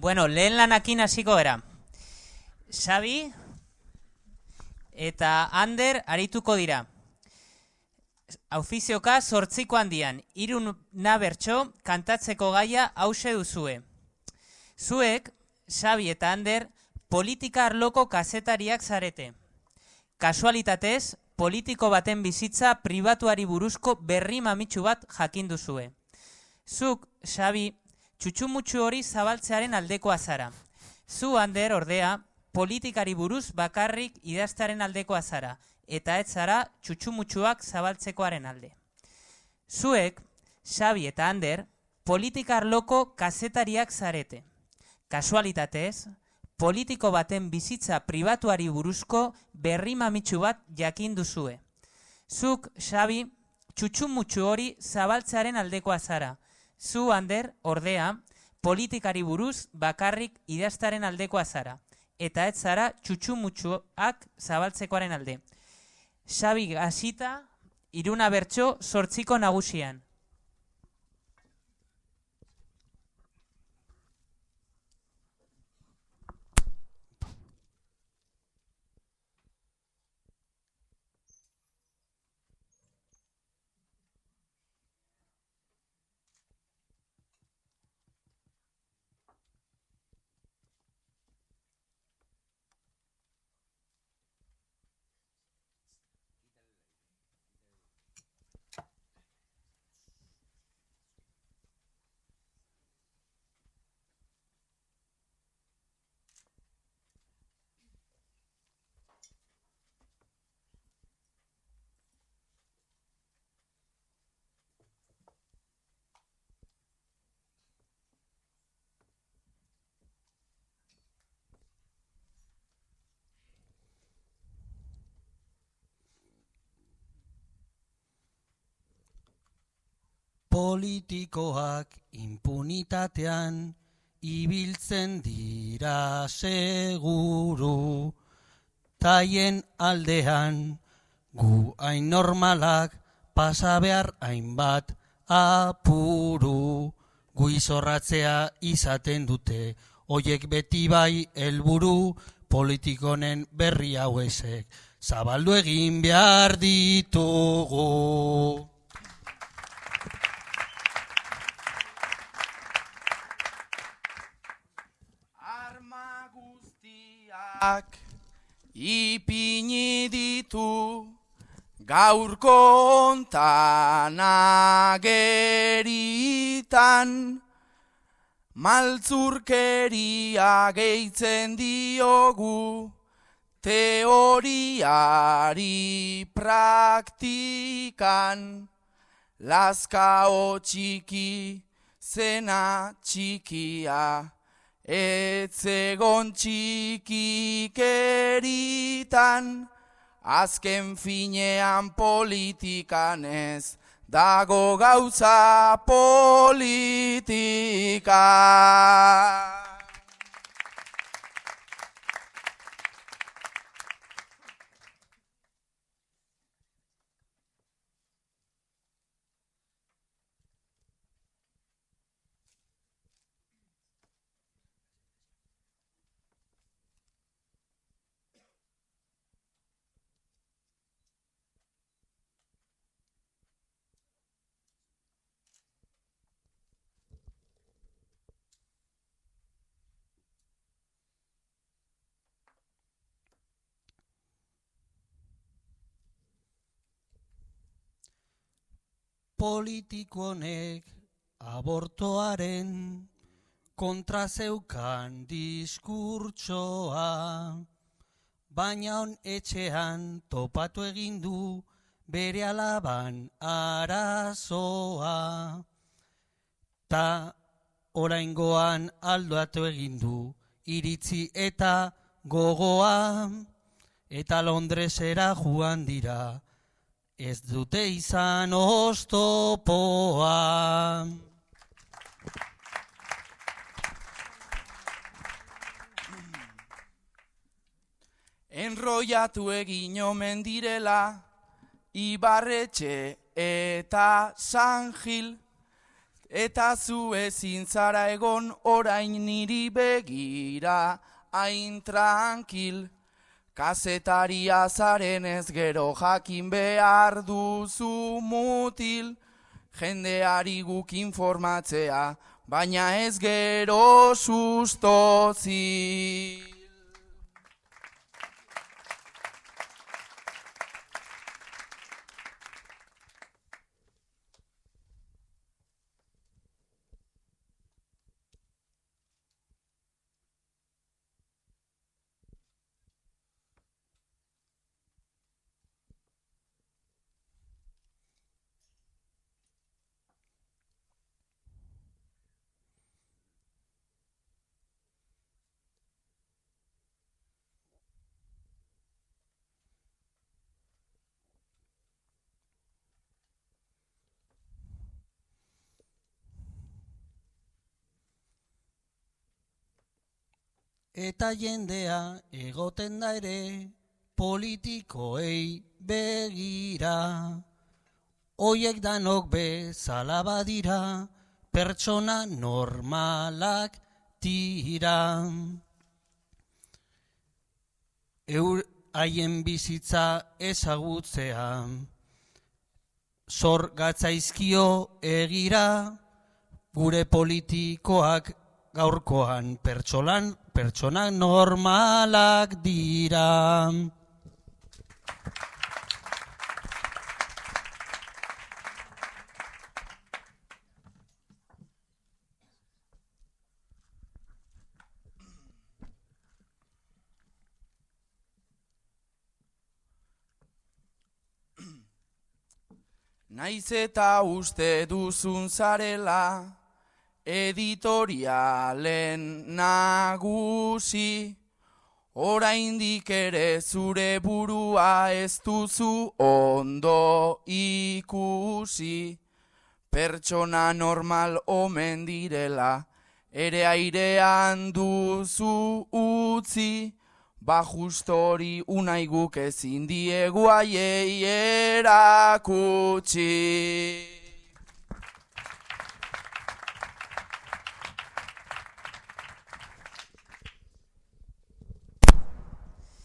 Bueno, lehen lanakin hasiko era. Xabi eta Ander arituko dira. Aufizioka sortziko handian, irun nabertxo kantatzeko gaia hause duzue. Zuek, Xabi eta Ander, politika arloko kazetariak zarete. Kasualitatez, politiko baten bizitza pribatuari buruzko berri mamitsu bat jakin duzue. Zuk, Xabi, txutxumutxu hori zabaltzearen aldekoa zara. Zu, Ander, ordea, politikari buruz bakarrik idaztaren aldekoa zara, eta ez zara txutxumutxuak zabaltzekoaren alde. Zuek, Xabi eta Ander, politikar loko kazetariak zarete. Kasualitatez, politiko baten bizitza pribatuari buruzko berri mamitsu bat jakin duzue. Zuk, Xabi, txutxumutxu hori zabaltzearen aldekoa zara. Zu, Ander, ordea, politikari buruz bakarrik idaztaren aldekoa zara. Eta ez zara txutxumutxuak zabaltzekoaren alde. Xabi Gasita, iruna bertso sortziko nagusian. Politikoak impunitatean ibiltzen dira seguru, taien aldean gu hain normalak pasa behar hainbat apuru, gu izorratzea izaten dute, hoiek beti bai helburu politikonen berri hauesek, zabaldu egin behar ditugu. Guztiak ipini ditu gaurko ontan ageritan. Maltzurkeria gehitzen diogu teoriari praktikan. Lazkao txiki zena txikia Etzegon txikikeritan, azken finean politikan ez, dago gauza politika. Politikonek abortoaren kontra zeukan diskurtsoa, baina on etxean topatu egin du bere alaban arazoa. Ta oraingoan aldoatu egin du iritzi eta gogoa, eta Londresera joan dira, ez dute izan oztopoa. Enroiatu egin omen direla, Ibarretxe eta San Gil, Eta zu ezin zara egon orain niri begira, hain tranquil. Kazetaria zaren ez gero jakin behar duzu mutil, jendeari guk informatzea, baina ez gero sustozil. Eta jendea egoten da ere politikoei begira. Oiek danok bezala badira, pertsona normalak tira. Eur haien bizitza ezagutzea, zor gatzaizkio egira, gure politikoak gaurkoan pertsolan, pertsonak normalak dira. Naiz eta uste duzun zarela, editorialen nagusi, oraindik ere zure burua ez duzu ondo ikusi, pertsona normal omen direla, ere airean duzu utzi, ba justori unai guk ezin diegu aiei erakutsi.